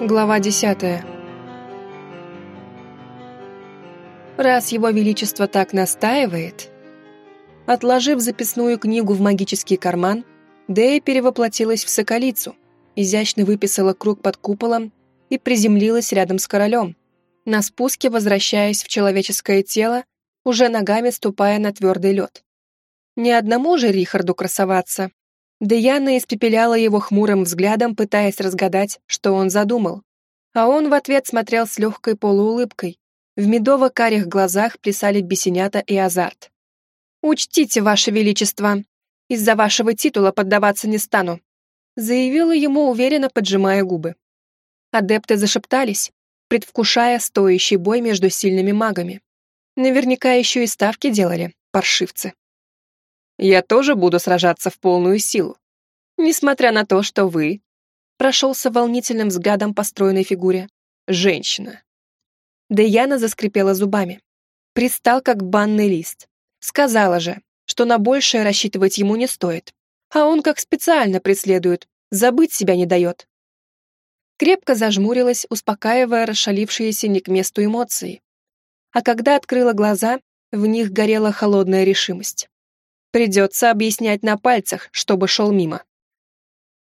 Глава десятая. Раз его величество так настаивает... Отложив записную книгу в магический карман, Дэя перевоплотилась в соколицу, изящно выписала круг под куполом и приземлилась рядом с королем, на спуске возвращаясь в человеческое тело, уже ногами ступая на твердый лед. Ни одному же Рихарду красоваться, Деяна испепеляла его хмурым взглядом, пытаясь разгадать, что он задумал. А он в ответ смотрел с легкой полуулыбкой. В медово-карих глазах плясали бесенята и азарт. «Учтите, Ваше Величество, из-за вашего титула поддаваться не стану», заявила ему, уверенно поджимая губы. Адепты зашептались, предвкушая стоящий бой между сильными магами. Наверняка еще и ставки делали, паршивцы. Я тоже буду сражаться в полную силу. Несмотря на то, что вы...» Прошелся волнительным взглядом по стройной фигуре. «Женщина». Деяна заскрипела зубами. Пристал, как банный лист. Сказала же, что на большее рассчитывать ему не стоит. А он как специально преследует, забыть себя не дает. Крепко зажмурилась, успокаивая расшалившиеся не к месту эмоции. А когда открыла глаза, в них горела холодная решимость. Придется объяснять на пальцах, чтобы шел мимо.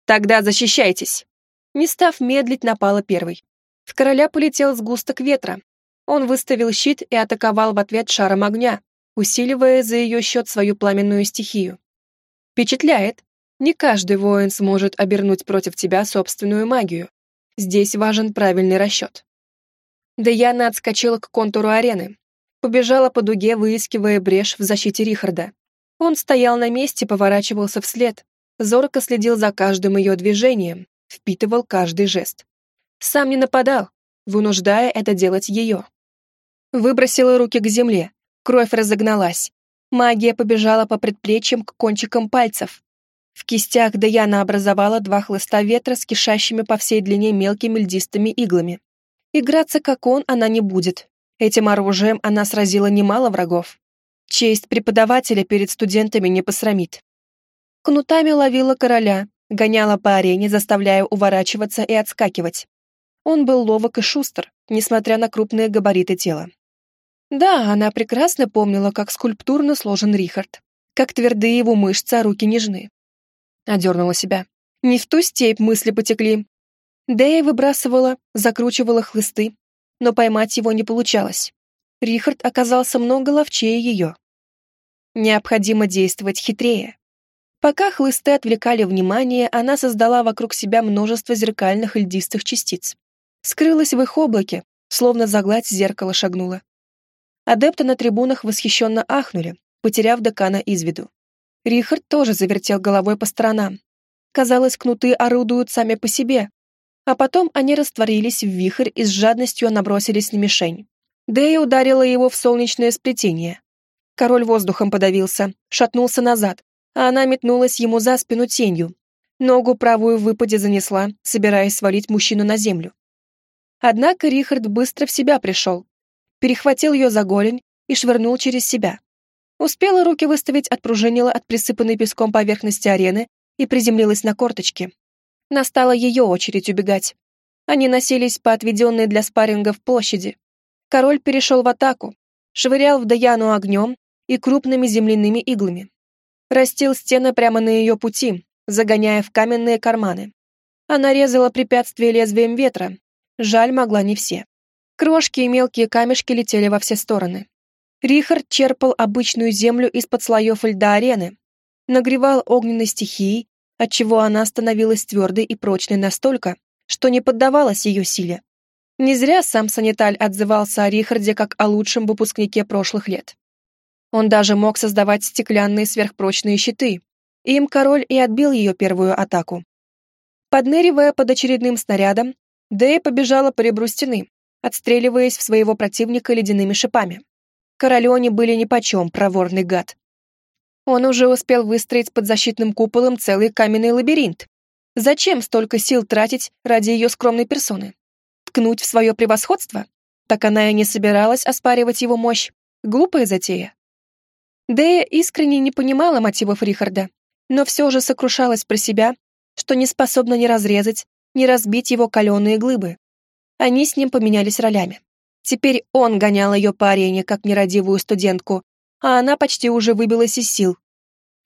Тогда защищайтесь. Не став медлить, напала первой. В короля полетел сгусток ветра. Он выставил щит и атаковал в ответ шаром огня, усиливая за ее счет свою пламенную стихию. Впечатляет. Не каждый воин сможет обернуть против тебя собственную магию. Здесь важен правильный расчет. Даяна отскочила к контуру арены. Побежала по дуге, выискивая брешь в защите Рихарда. Он стоял на месте, поворачивался вслед, зорко следил за каждым ее движением, впитывал каждый жест. Сам не нападал, вынуждая это делать ее. Выбросила руки к земле, кровь разогналась. Магия побежала по предплечьям к кончикам пальцев. В кистях Даяна образовала два хлыста ветра с кишащими по всей длине мелкими льдистыми иглами. Играться как он она не будет. Этим оружием она сразила немало врагов. Честь преподавателя перед студентами не посрамит. Кнутами ловила короля, гоняла по арене, заставляя уворачиваться и отскакивать. Он был ловок и шустр, несмотря на крупные габариты тела. Да, она прекрасно помнила, как скульптурно сложен Рихард, как твердые его мышцы, а руки нежны. Одернула себя. Не в ту степь мысли потекли. Дэя выбрасывала, закручивала хлысты, но поймать его не получалось. Рихард оказался много ловчее ее. Необходимо действовать хитрее. Пока хлысты отвлекали внимание, она создала вокруг себя множество зеркальных льдистых частиц. Скрылась в их облаке, словно за гладь зеркала шагнула. Адепты на трибунах восхищенно ахнули, потеряв декана из виду. Рихард тоже завертел головой по сторонам. Казалось, кнуты орудуют сами по себе, а потом они растворились в вихрь и с жадностью набросились на мишень. Дэя ударила его в солнечное сплетение. Король воздухом подавился, шатнулся назад, а она метнулась ему за спину тенью. Ногу правую в выпаде занесла, собираясь свалить мужчину на землю. Однако Рихард быстро в себя пришел, перехватил ее за голень и швырнул через себя. Успела руки выставить, отпружинила от присыпанной песком поверхности арены и приземлилась на корточки. Настала ее очередь убегать. Они носились по отведенной для спаррингов площади. Король перешел в атаку, швырял в Даяну огнем, и крупными земляными иглами. Растил стены прямо на ее пути, загоняя в каменные карманы. Она резала препятствия лезвием ветра. Жаль, могла не все. Крошки и мелкие камешки летели во все стороны. Рихард черпал обычную землю из-под слоев льда арены, нагревал огненной стихией, отчего она становилась твердой и прочной настолько, что не поддавалась ее силе. Не зря сам саниталь отзывался о Рихарде как о лучшем выпускнике прошлых лет. Он даже мог создавать стеклянные сверхпрочные щиты. Им король и отбил ее первую атаку. Подныривая под очередным снарядом, Дэя побежала по ребру стены, отстреливаясь в своего противника ледяными шипами. Королю они были нипочем, проворный гад. Он уже успел выстроить под защитным куполом целый каменный лабиринт. Зачем столько сил тратить ради ее скромной персоны? Ткнуть в свое превосходство? Так она и не собиралась оспаривать его мощь. Глупая затея. Дэя искренне не понимала мотивов Рихарда, но все же сокрушалась про себя, что не способна ни разрезать, ни разбить его каленые глыбы. Они с ним поменялись ролями. Теперь он гонял ее по арене, как нерадивую студентку, а она почти уже выбилась из сил.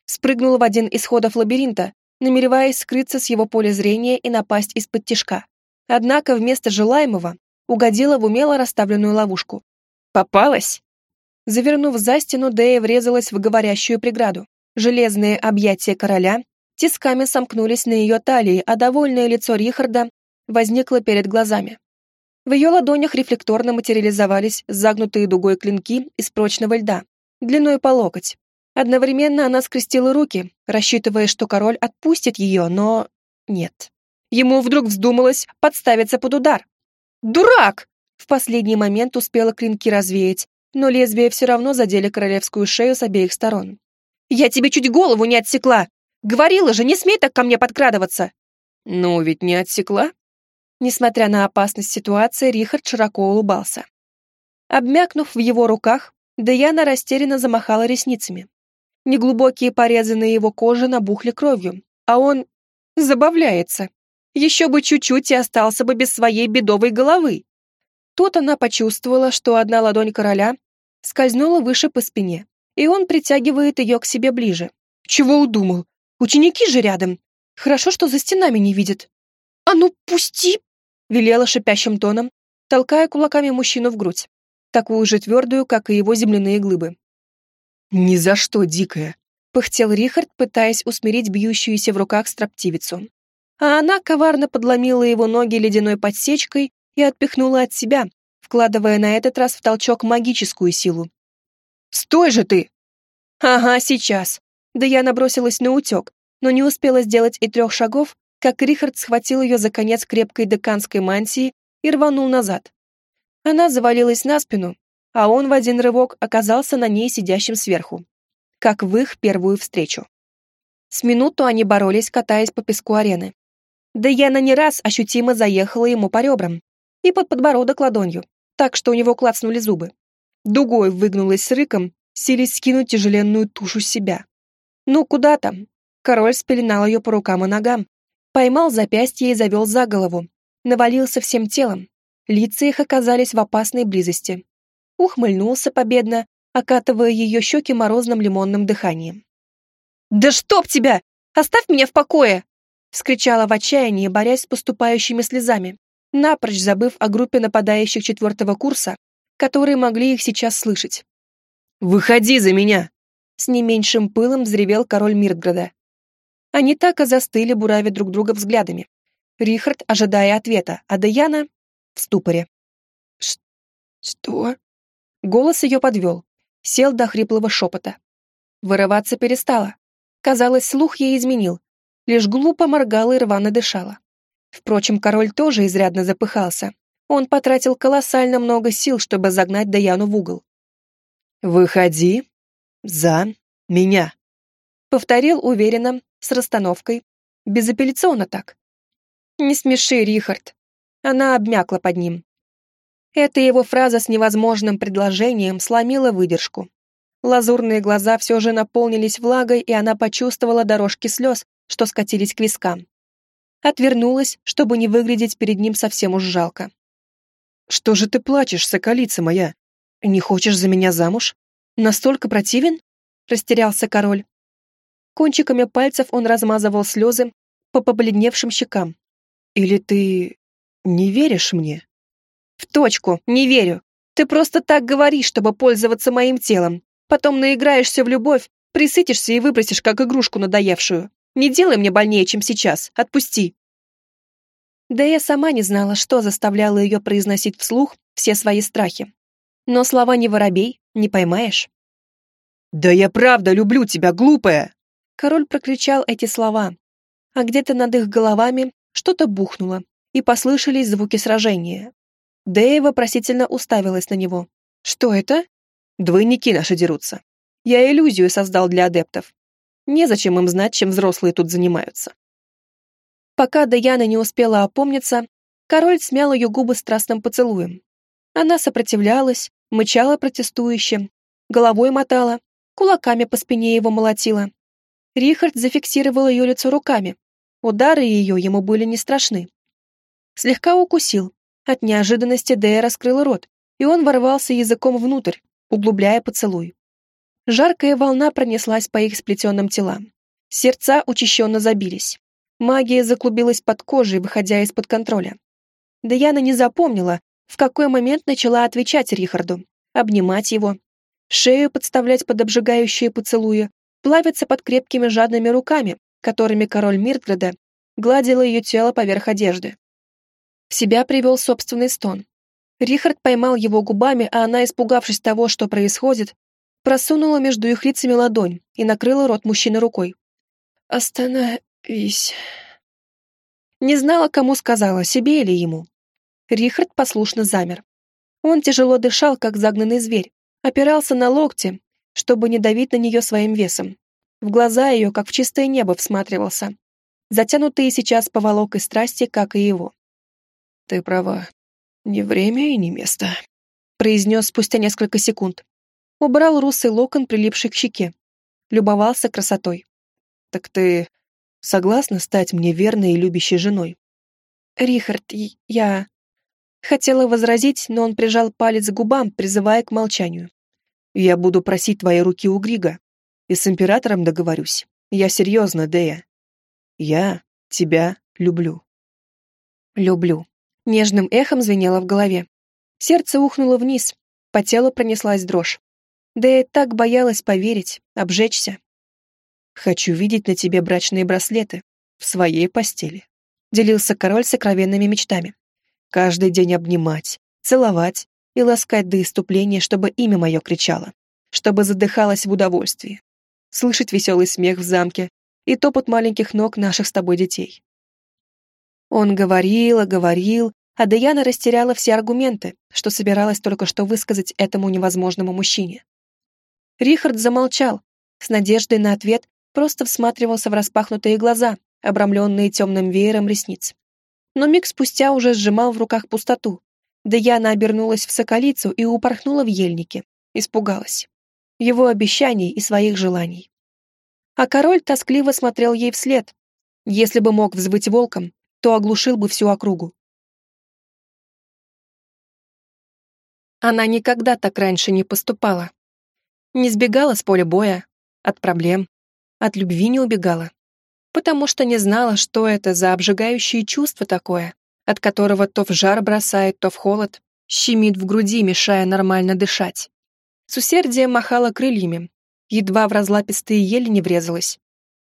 Спрыгнула в один из ходов лабиринта, намереваясь скрыться с его поля зрения и напасть из-под тишка. Однако вместо желаемого угодила в умело расставленную ловушку. Попалась? Завернув за стену, Дэя врезалась в говорящую преграду. Железные объятия короля тисками сомкнулись на ее талии, а довольное лицо Рихарда возникло перед глазами. В ее ладонях рефлекторно материализовались загнутые дугой клинки из прочного льда, длиной по локоть. Одновременно она скрестила руки, рассчитывая, что король отпустит ее, но нет. Ему вдруг вздумалось подставиться под удар. «Дурак!» В последний момент успела клинки развеять, но лезвия все равно задели королевскую шею с обеих сторон. «Я тебе чуть голову не отсекла! Говорила же, не смей так ко мне подкрадываться!» «Ну, ведь не отсекла?» Несмотря на опасность ситуации, Рихард широко улыбался. Обмякнув в его руках, Даяна растерянно замахала ресницами. Неглубокие порезы на его коже набухли кровью, а он забавляется. Еще бы чуть-чуть и остался бы без своей бедовой головы. Тут она почувствовала, что одна ладонь короля скользнула выше по спине, и он притягивает ее к себе ближе. Чего удумал? Ученики же рядом. Хорошо, что за стенами не видят. «А ну, пусти!» — велела шипящим тоном, толкая кулаками мужчину в грудь, такую же твердую, как и его земляные глыбы. «Ни за что, дикая!» — пыхтел Рихард, пытаясь усмирить бьющуюся в руках строптивицу. А она коварно подломила его ноги ледяной подсечкой и отпихнула от себя, вкладывая на этот раз в толчок магическую силу. «Стой же ты!» «Ага, сейчас!» Да я набросилась на утек, но не успела сделать и трех шагов, как Рихард схватил ее за конец крепкой деканской мантии и рванул назад. Она завалилась на спину, а он в один рывок оказался на ней сидящим сверху, как в их первую встречу. С минуту они боролись, катаясь по песку арены. Да Яна не раз ощутимо заехала ему по ребрам и под подбородок ладонью, так что у него клацнули зубы. Дугой выгнулась с рыком, силясь скинуть тяжеленную тушу с себя. Ну, куда там? Король спеленал ее по рукам и ногам, поймал запястье и завел за голову, навалился всем телом. Лица их оказались в опасной близости ухмыльнулся победно, окатывая ее щеки морозным лимонным дыханием. «Да чтоб тебя! Оставь меня в покое!» вскричала в отчаянии, борясь с поступающими слезами, напрочь забыв о группе нападающих четвертого курса, которые могли их сейчас слышать. «Выходи за меня!» С не меньшим пылом взревел король Миртграда. Они так и застыли, буравя друг друга взглядами. Рихард, ожидая ответа, а Даяна в ступоре. «Что?» Голос ее подвел, сел до хриплого шепота. Вырываться перестала. Казалось, слух ей изменил, лишь глупо моргала и рвано дышала. Впрочем, король тоже изрядно запыхался. Он потратил колоссально много сил, чтобы загнать Даяну в угол. «Выходи за меня», — повторил уверенно, с расстановкой, безапелляционно так. «Не смеши, Рихард». Она обмякла под ним, эта его фраза с невозможным предложением сломила выдержку. Лазурные глаза все же наполнились влагой, и она почувствовала дорожки слез, что скатились к вискам. Отвернулась, чтобы не выглядеть перед ним совсем уж жалко. «Что же ты плачешь, соколица моя? Не хочешь за меня замуж? Настолько противен?» — растерялся король. Кончиками пальцев он размазывал слезы по побледневшим щекам. «Или ты не веришь мне?» В точку, не верю. Ты просто так говоришь, чтобы пользоваться моим телом. Потом наиграешься в любовь, присытишься и выбросишь, как игрушку надоевшую. Не делай мне больнее, чем сейчас. Отпусти. Да я сама не знала, что заставляло ее произносить вслух все свои страхи. Но слова не воробей, не поймаешь. «Да я правда люблю тебя, глупая!» Король прокричал эти слова, а где-то над их головами что-то бухнуло, и послышались звуки сражения. Дэя вопросительно уставилась на него. «Что это?» «Двойники наши дерутся. Я иллюзию создал для адептов. Незачем им знать, чем взрослые тут занимаются». Пока Даяна не успела опомниться, король смял ее губы страстным поцелуем. Она сопротивлялась, мычала протестующе, головой мотала, кулаками по спине его молотила. Рихард зафиксировал ее лицо руками. Удары ее ему были не страшны. Слегка укусил, От неожиданности Дэя раскрыл рот, и он ворвался языком внутрь, углубляя поцелуй. Жаркая волна пронеслась по их сплетенным телам. Сердца учащенно забились. Магия заклубилась под кожей, выходя из-под контроля. Даяна не запомнила, в какой момент начала отвечать Рихарду, обнимать его, шею подставлять под обжигающие поцелуи, плавиться под крепкими жадными руками, которыми король Миртграда гладил ее тело поверх одежды. В себя привел собственный стон. Рихард поймал его губами, а она, испугавшись того, что происходит, просунула между их лицами ладонь и накрыла рот мужчины рукой. «Остановись». Не знала, кому сказала, себе или ему. Рихард послушно замер. Он тяжело дышал, как загнанный зверь, опирался на локти, чтобы не давить на нее своим весом. В глаза ее, как в чистое небо, всматривался, затянутые сейчас поволокой страсти, как и его. «Ты права. Не время и не место», — произнес спустя несколько секунд. Убрал русый локон, прилипший к щеке. Любовался красотой. «Так ты согласна стать мне верной и любящей женой?» «Рихард, я...» Хотела возразить, но он прижал палец к губам, призывая к молчанию. «Я буду просить твои руки у Грига. И с императором договорюсь. Я серьезно, Дея. Я тебя люблю». «Люблю». Нежным эхом звенело в голове. Сердце ухнуло вниз, по телу пронеслась дрожь. Дея так боялась поверить, обжечься. «Хочу видеть на тебе брачные браслеты в своей постели», делился король сокровенными мечтами. Каждый день обнимать, целовать и ласкать до иступления, чтобы имя мое кричало, чтобы задыхалось в удовольствии, слышать веселый смех в замке и топот маленьких ног наших с тобой детей. Он говорил, и говорил, а Даяна растеряла все аргументы, что собиралась только что высказать этому невозможному мужчине. Рихард замолчал, с надеждой на ответ просто всматривался в распахнутые глаза, обрамленные темным веером ресниц но миг спустя уже сжимал в руках пустоту. Даяна обернулась в соколицу и упорхнула в ельнике. Испугалась. Его обещаний и своих желаний. А король тоскливо смотрел ей вслед. Если бы мог взвыть волком, то оглушил бы всю округу. Она никогда так раньше не поступала. Не сбегала с поля боя, от проблем, от любви не убегала потому что не знала, что это за обжигающее чувство такое, от которого то в жар бросает, то в холод, щемит в груди, мешая нормально дышать. С усердием махала крыльями, едва в разлапистые ели не врезалась.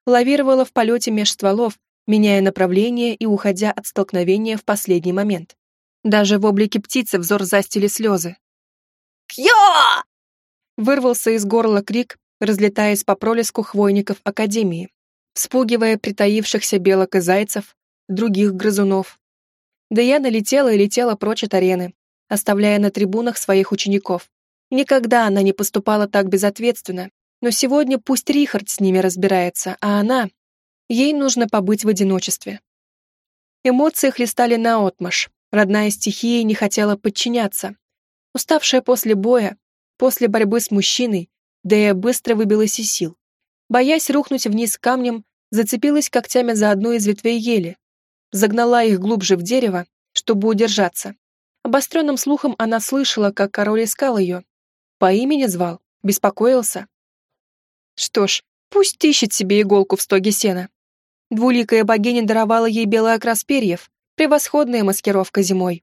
Лавировала в полете меж стволов, меняя направление и уходя от столкновения в последний момент. Даже в облике птицы взор застили слезы. «Кьё!» Вырвался из горла крик, разлетаясь по пролеску хвойников Академии спугивая притаившихся белок и зайцев, других грызунов. Да я налетела и летела прочь от арены, оставляя на трибунах своих учеников. Никогда она не поступала так безответственно, но сегодня пусть Рихард с ними разбирается, а она... Ей нужно побыть в одиночестве. Эмоции хлестали наотмашь, родная стихия не хотела подчиняться. Уставшая после боя, после борьбы с мужчиной, Дэя быстро выбилась из сил. Боясь рухнуть вниз камнем, зацепилась когтями за одну из ветвей ели, загнала их глубже в дерево, чтобы удержаться. Обостренным слухом она слышала, как король искал ее. По имени звал, беспокоился. Что ж, пусть ищет себе иголку в стоге сена. Двуликая богиня даровала ей белый окрас перьев, превосходная маскировка зимой.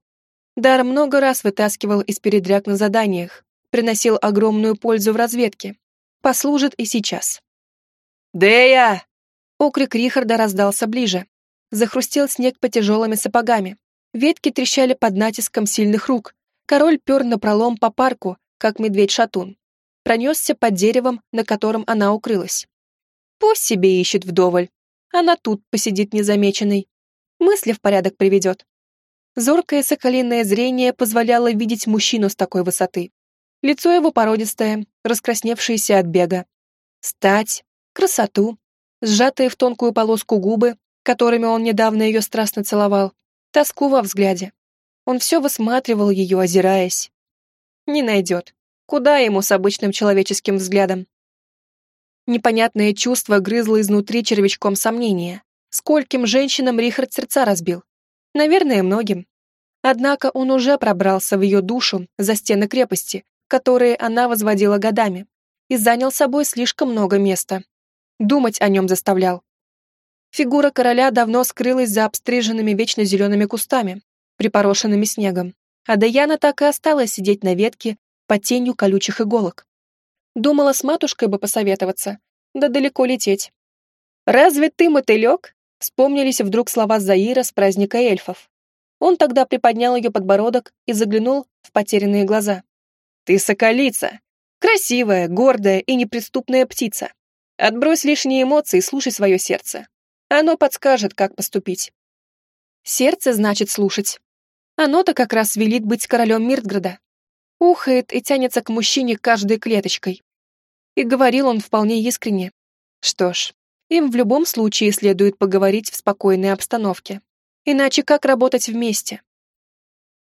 Дар много раз вытаскивал из передряг на заданиях, приносил огромную пользу в разведке. Послужит и сейчас. «Дея!» Окрик Рихарда раздался ближе. Захрустел снег по тяжелыми сапогами. Ветки трещали под натиском сильных рук. Король пер напролом по парку, как медведь-шатун. Пронесся под деревом, на котором она укрылась. Пусть себе ищет вдоволь. Она тут посидит незамеченной. Мысли в порядок приведет. Зоркое соколиное зрение позволяло видеть мужчину с такой высоты. Лицо его породистое, раскрасневшееся от бега. Стать, красоту, сжатые в тонкую полоску губы, которыми он недавно ее страстно целовал, тоску во взгляде. Он все высматривал ее, озираясь. Не найдет. Куда ему с обычным человеческим взглядом? Непонятное чувство грызло изнутри червячком сомнения. Скольким женщинам Рихард сердца разбил? Наверное, многим. Однако он уже пробрался в ее душу за стены крепости, которые она возводила годами, и занял собой слишком много места. Думать о нем заставлял. Фигура короля давно скрылась за обстриженными вечно зелеными кустами, припорошенными снегом, а Даяна так и осталась сидеть на ветке под тенью колючих иголок. Думала, с матушкой бы посоветоваться, да далеко лететь. «Разве ты мотылек?» Вспомнились вдруг слова Заира с праздника эльфов. Он тогда приподнял ее подбородок и заглянул в потерянные глаза. «Ты соколица! Красивая, гордая и неприступная птица. Отбрось лишние эмоции и слушай свое сердце. Оно подскажет, как поступить». «Сердце значит слушать. Оно-то как раз велит быть королем Миртграда. Ухает и тянется к мужчине каждой клеточкой. И говорил он вполне искренне. Что ж, им в любом случае следует поговорить в спокойной обстановке. Иначе как работать вместе?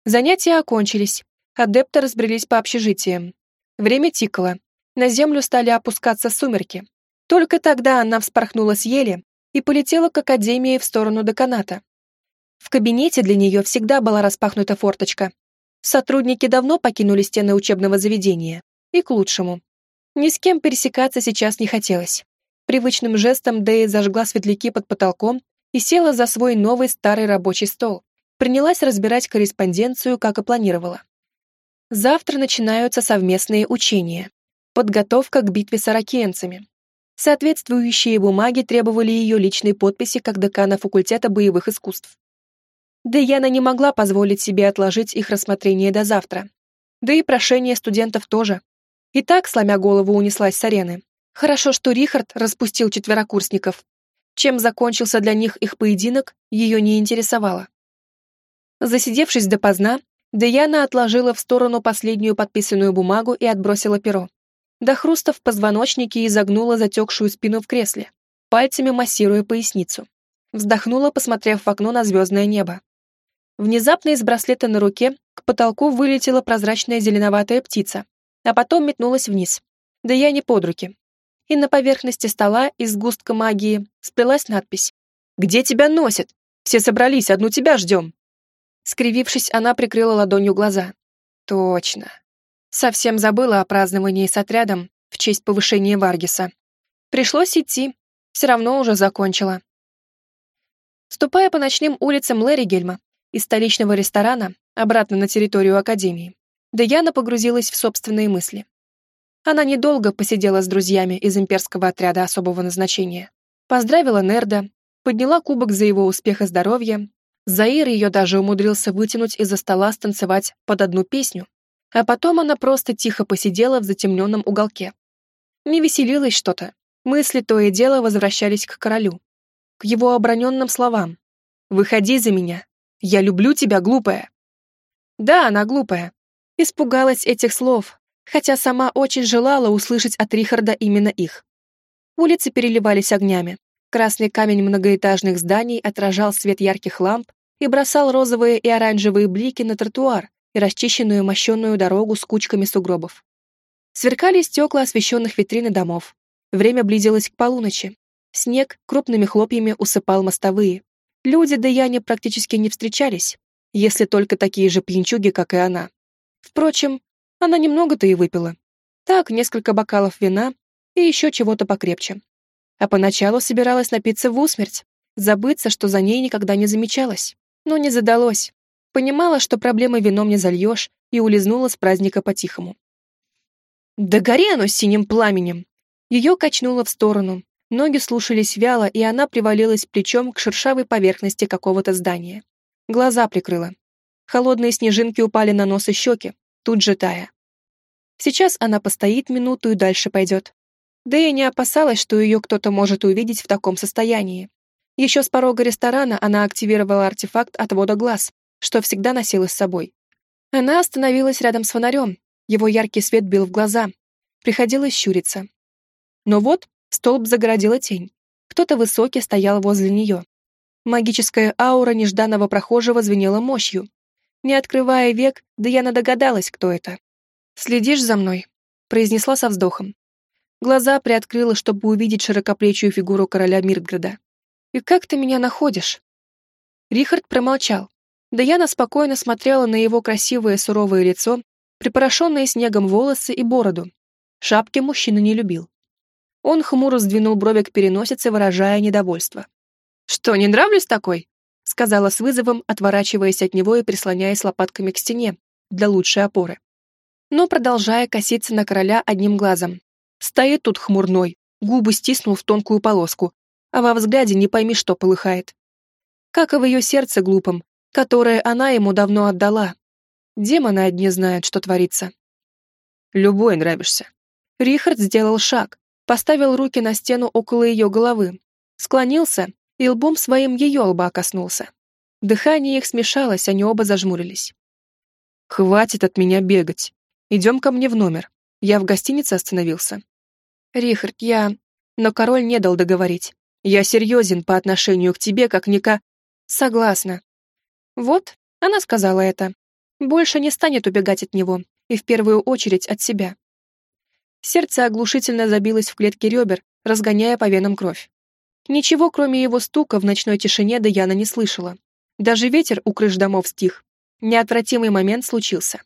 Занятия окончились. Адепты разбрелись по общежитиям. Время тикало. На землю стали опускаться сумерки. Только тогда она вспорхнула с ели и полетела к академии в сторону деканата. В кабинете для нее всегда была распахнута форточка. Сотрудники давно покинули стены учебного заведения. И к лучшему. Ни с кем пересекаться сейчас не хотелось. Привычным жестом Дэя зажгла светляки под потолком и села за свой новый старый рабочий стол. Принялась разбирать корреспонденцию, как и планировала. Завтра начинаются совместные учения. Подготовка к битве с аракенцами. Соответствующие бумаги требовали ее личной подписи как декана факультета боевых искусств. Да Яна не могла позволить себе отложить их рассмотрение до завтра. Да и прошение студентов тоже. И так, сломя голову, унеслась с арены. Хорошо, что Рихард распустил четверокурсников, чем закончился для них их поединок, ее не интересовало. Засидевшись допоздна, Деяна отложила в сторону последнюю подписанную бумагу и отбросила перо. До хруста в позвоночнике изогнула затекшую спину в кресле, пальцами массируя поясницу. Вздохнула, посмотрев в окно на звездное небо. Внезапно из браслета на руке к потолку вылетела прозрачная зеленоватая птица, а потом метнулась вниз. Да я не под руки и на поверхности стола из густка магии сплелась надпись «Где тебя носит? Все собрались, одну тебя ждем». Скривившись, она прикрыла ладонью глаза. Точно. Совсем забыла о праздновании с отрядом в честь повышения Варгиса. Пришлось идти, все равно уже закончила. Ступая по ночным улицам Леригельма из столичного ресторана обратно на территорию Академии, Даяна погрузилась в собственные мысли. Она недолго посидела с друзьями из имперского отряда особого назначения. Поздравила Нерда, подняла кубок за его успех и здоровье. Заир ее даже умудрился вытянуть из-за стола станцевать под одну песню. А потом она просто тихо посидела в затемненном уголке. Не веселилась что-то. Мысли то и дело возвращались к королю. К его оброненным словам. «Выходи за меня. Я люблю тебя, глупая». Да, она глупая. Испугалась этих слов, хотя сама очень желала услышать от Рихарда именно их. Улицы переливались огнями. Красный камень многоэтажных зданий отражал свет ярких ламп и бросал розовые и оранжевые блики на тротуар и расчищенную мощенную дорогу с кучками сугробов. Сверкали стекла освещенных витрин домов. Время близилось к полуночи. Снег крупными хлопьями усыпал мостовые. Люди да Яне практически не встречались, если только такие же пьянчуги, как и она. Впрочем, она немного-то и выпила. Так, несколько бокалов вина и еще чего-то покрепче. А поначалу собиралась напиться в усмерть, забыться, что за ней никогда не замечалось. Но не задалось. Понимала, что проблемы вином не зальешь, и улизнула с праздника по-тихому. «Да гори оно синим пламенем!» Ее качнуло в сторону, ноги слушались вяло, и она привалилась плечом к шершавой поверхности какого-то здания. Глаза прикрыла. Холодные снежинки упали на нос и щеки, тут же тая. Сейчас она постоит минуту и дальше пойдет. Да и не опасалась, что ее кто-то может увидеть в таком состоянии. Еще с порога ресторана она активировала артефакт отвода глаз, что всегда носила с собой. Она остановилась рядом с фонарем, его яркий свет бил в глаза. Приходилось щуриться. Но вот столб загородила тень. Кто-то высокий стоял возле нее. Магическая аура нежданного прохожего звенела мощью, не открывая век, Даяна догадалась, кто это. «Следишь за мной?» — произнесла со вздохом. Глаза приоткрыла, чтобы увидеть широкоплечую фигуру короля Миртграда. «И как ты меня находишь?» Рихард промолчал. Даяна спокойно смотрела на его красивое суровое лицо, припорошенные снегом волосы и бороду. Шапки мужчина не любил. Он хмуро сдвинул брови к переносице, выражая недовольство. «Что, не нравлюсь такой?» сказала с вызовом, отворачиваясь от него и прислоняясь лопатками к стене для лучшей опоры. Но продолжая коситься на короля одним глазом. Стоит тут хмурной, губы стиснул в тонкую полоску, а во взгляде не пойми, что полыхает. Как и в ее сердце глупом, которое она ему давно отдала. Демоны одни знают, что творится. Любой нравишься. Рихард сделал шаг, поставил руки на стену около ее головы, склонился и лбом своим ее лба коснулся. Дыхание их смешалось, они оба зажмурились. «Хватит от меня бегать. Идем ко мне в номер. Я в гостинице остановился». «Рихард, я...» Но король не дал договорить. «Я серьезен по отношению к тебе, как Ника...» «Согласна». Вот, она сказала это. Больше не станет убегать от него, и в первую очередь от себя. Сердце оглушительно забилось в клетке ребер, разгоняя по венам кровь. Ничего, кроме его стука, в ночной тишине Даяна не слышала. Даже ветер у крыш домов стих. Неотвратимый момент случился.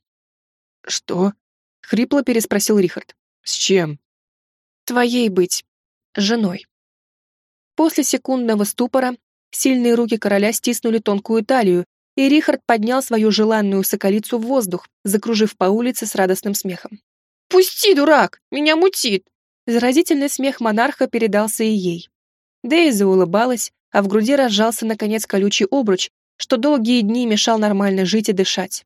«Что?» — хрипло переспросил Рихард. «С чем?» «Твоей быть. Женой». После секундного ступора сильные руки короля стиснули тонкую талию, и Рихард поднял свою желанную соколицу в воздух, закружив по улице с радостным смехом. «Пусти, дурак! Меня мутит!» Заразительный смех монарха передался и ей. Дейзи улыбалась, а в груди разжался наконец колючий обруч, что долгие дни мешал нормально жить и дышать.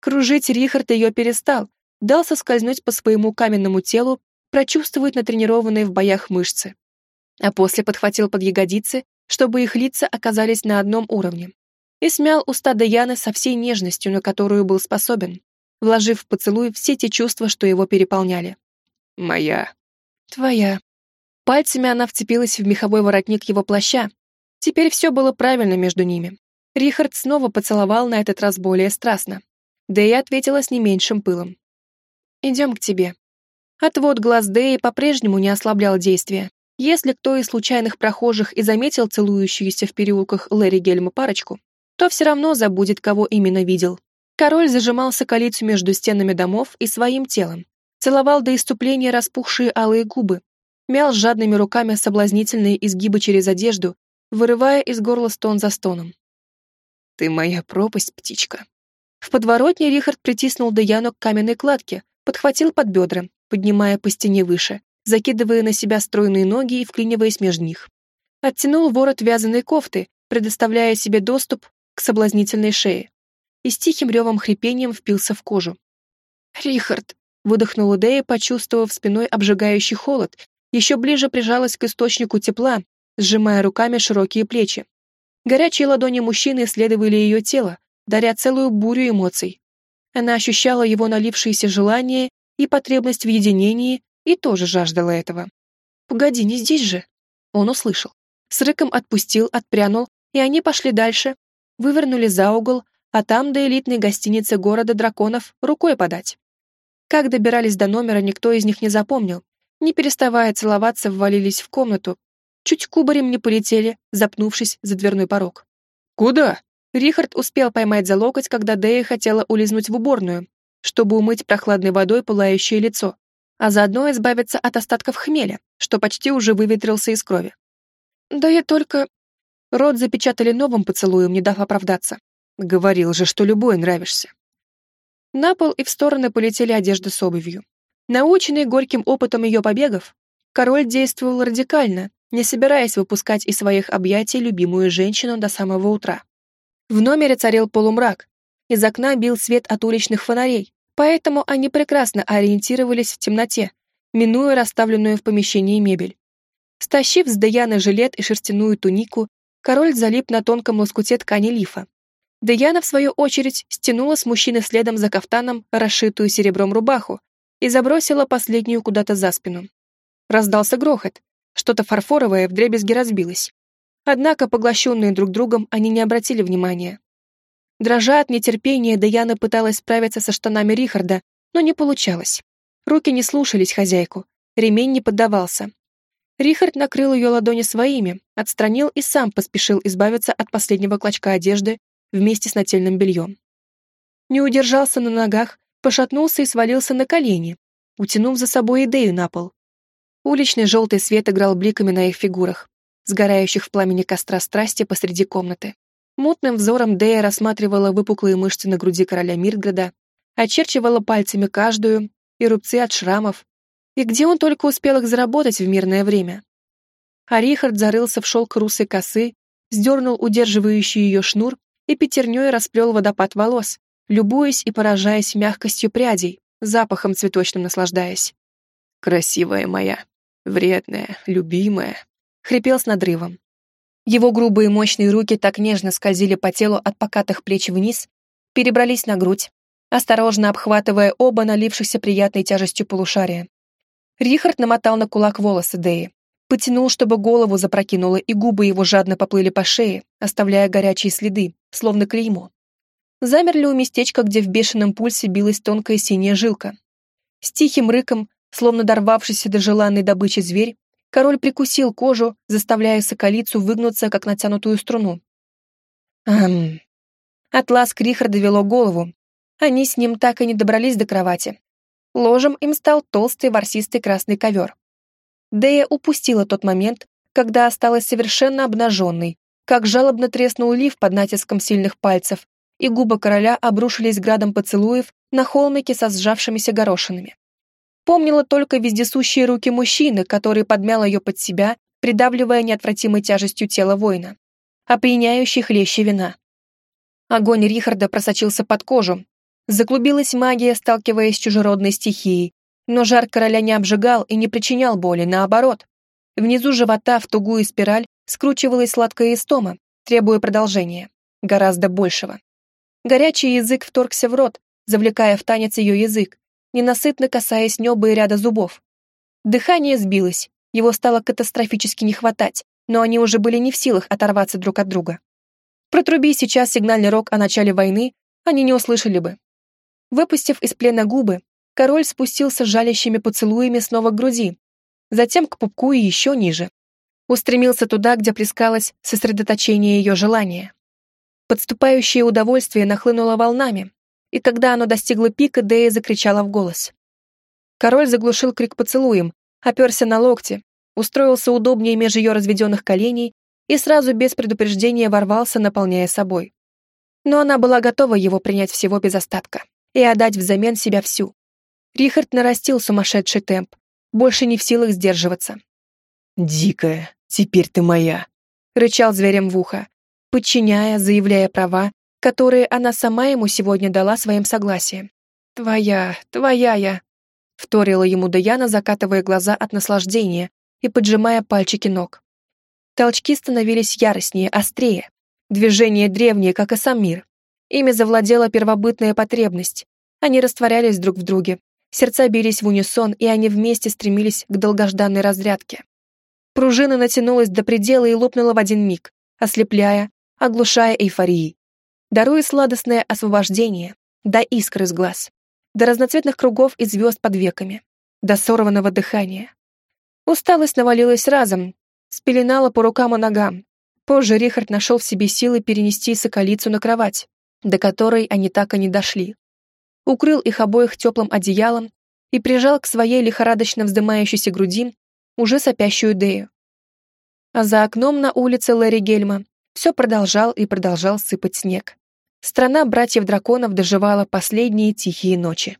Кружить Рихард ее перестал, дал соскользнуть по своему каменному телу, прочувствовать натренированные в боях мышцы. А после подхватил под ягодицы, чтобы их лица оказались на одном уровне. И смял уста Даяны со всей нежностью, на которую был способен, вложив в поцелуй все те чувства, что его переполняли. «Моя». «Твоя», Пальцами она вцепилась в меховой воротник его плаща. Теперь все было правильно между ними. Рихард снова поцеловал на этот раз более страстно. Дэя ответила с не меньшим пылом. «Идем к тебе». Отвод глаз Дэи по-прежнему не ослаблял действия. Если кто из случайных прохожих и заметил целующуюся в переулках Лэри Гельма парочку, то все равно забудет, кого именно видел. Король зажимал соколицу между стенами домов и своим телом, целовал до иступления распухшие алые губы, мял жадными руками соблазнительные изгибы через одежду, вырывая из горла стон за стоном. «Ты моя пропасть, птичка». В подворотне Рихард притиснул Даяну к каменной кладке, подхватил под бедра, поднимая по стене выше, закидывая на себя стройные ноги и вклиниваясь между них. Оттянул ворот вязаной кофты, предоставляя себе доступ к соблазнительной шее. И с тихим ревом хрипением впился в кожу. «Рихард!» — выдохнула Дея, почувствовав спиной обжигающий холод еще ближе прижалась к источнику тепла, сжимая руками широкие плечи. Горячие ладони мужчины исследовали ее тело, даря целую бурю эмоций. Она ощущала его налившееся желание и потребность в единении и тоже жаждала этого. «Погоди, не здесь же!» Он услышал. С рыком отпустил, отпрянул, и они пошли дальше, вывернули за угол, а там до элитной гостиницы города драконов рукой подать. Как добирались до номера, никто из них не запомнил, не переставая целоваться, ввалились в комнату. Чуть кубарем не полетели, запнувшись за дверной порог. «Куда?» Рихард успел поймать за локоть, когда Дэя хотела улизнуть в уборную, чтобы умыть прохладной водой пылающее лицо, а заодно избавиться от остатков хмеля, что почти уже выветрился из крови. «Да я только...» Рот запечатали новым поцелуем, не дав оправдаться. Говорил же, что любой нравишься. На пол и в стороны полетели одежды с обувью. Наученный горьким опытом ее побегов, король действовал радикально, не собираясь выпускать из своих объятий любимую женщину до самого утра. В номере царил полумрак, из окна бил свет от уличных фонарей, поэтому они прекрасно ориентировались в темноте, минуя расставленную в помещении мебель. Стащив с Даяны жилет и шерстяную тунику, король залип на тонком лоскуте ткани лифа. Даяна, в свою очередь, стянула с мужчины следом за кафтаном расшитую серебром рубаху, и забросила последнюю куда-то за спину. Раздался грохот, что-то фарфоровое вдребезги разбилось. Однако, поглощенные друг другом, они не обратили внимания. Дрожа от нетерпения, Даяна пыталась справиться со штанами Рихарда, но не получалось. Руки не слушались хозяйку, ремень не поддавался. Рихард накрыл ее ладони своими, отстранил и сам поспешил избавиться от последнего клочка одежды, вместе с нательным бельем. Не удержался на ногах, пошатнулся и свалился на колени, утянув за собой идею на пол. Уличный желтый свет играл бликами на их фигурах, сгорающих в пламени костра страсти посреди комнаты. Мутным взором Дея рассматривала выпуклые мышцы на груди короля Мирграда, очерчивала пальцами каждую, и рубцы от шрамов, и где он только успел их заработать в мирное время. А Рихард зарылся в шелк русой косы, сдернул удерживающий ее шнур и пятерней расплел водопад волос, любуясь и поражаясь мягкостью прядей, запахом цветочным наслаждаясь. «Красивая моя, вредная, любимая», — хрипел с надрывом. Его грубые мощные руки так нежно скользили по телу от покатых плеч вниз, перебрались на грудь, осторожно обхватывая оба налившихся приятной тяжестью полушария. Рихард намотал на кулак волосы Дэи, потянул, чтобы голову запрокинуло, и губы его жадно поплыли по шее, оставляя горячие следы, словно клеймо замерли у местечка, где в бешеном пульсе билась тонкая синяя жилка. С тихим рыком, словно дорвавшийся до желанной добычи зверь, король прикусил кожу, заставляя соколицу выгнуться, как натянутую струну. Ам. От ласк Рихарда вело голову. Они с ним так и не добрались до кровати. Ложем им стал толстый ворсистый красный ковер. Дея упустила тот момент, когда осталась совершенно обнаженной, как жалобно треснул лиф под натиском сильных пальцев, и губы короля обрушились градом поцелуев на холмике со сжавшимися горошинами. Помнила только вездесущие руки мужчины, который подмял ее под себя, придавливая неотвратимой тяжестью тела воина, опьяняющий хлеще вина. Огонь Рихарда просочился под кожу. Заклубилась магия, сталкиваясь с чужеродной стихией, но жар короля не обжигал и не причинял боли, наоборот. Внизу живота в тугую спираль скручивалась сладкая истома, требуя продолжения, гораздо большего. Горячий язык вторгся в рот, завлекая в танец ее язык, ненасытно касаясь неба и ряда зубов. Дыхание сбилось, его стало катастрофически не хватать, но они уже были не в силах оторваться друг от друга. Протруби сейчас сигнальный рог о начале войны, они не услышали бы. Выпустив из плена губы, король спустился жалящими поцелуями снова к груди, затем к пупку и еще ниже. Устремился туда, где плескалось сосредоточение ее желания. Подступающее удовольствие нахлынуло волнами, и когда оно достигло пика, Дэя закричала в голос. Король заглушил крик поцелуем, оперся на локти, устроился удобнее меж ее разведенных коленей и сразу без предупреждения ворвался, наполняя собой. Но она была готова его принять всего без остатка и отдать взамен себя всю. Рихард нарастил сумасшедший темп, больше не в силах сдерживаться. «Дикая, теперь ты моя», — рычал зверем в ухо, подчиняя, заявляя права, которые она сама ему сегодня дала своим согласием. «Твоя, твоя я», — вторила ему Даяна, закатывая глаза от наслаждения и поджимая пальчики ног. Толчки становились яростнее, острее. Движения древние, как и сам мир. Ими завладела первобытная потребность. Они растворялись друг в друге. Сердца бились в унисон, и они вместе стремились к долгожданной разрядке. Пружина натянулась до предела и лопнула в один миг, ослепляя, оглушая эйфорией. Даруя сладостное освобождение, до искры с глаз, до разноцветных кругов и звезд под веками, до сорванного дыхания. Усталость навалилась разом, спеленала по рукам и ногам. Позже Рихард нашел в себе силы перенести соколицу на кровать, до которой они так и не дошли. Укрыл их обоих теплым одеялом и прижал к своей лихорадочно вздымающейся груди уже сопящую Дею. А за окном на улице Лэри Гельма все продолжал и продолжал сыпать снег. Страна братьев-драконов доживала последние тихие ночи.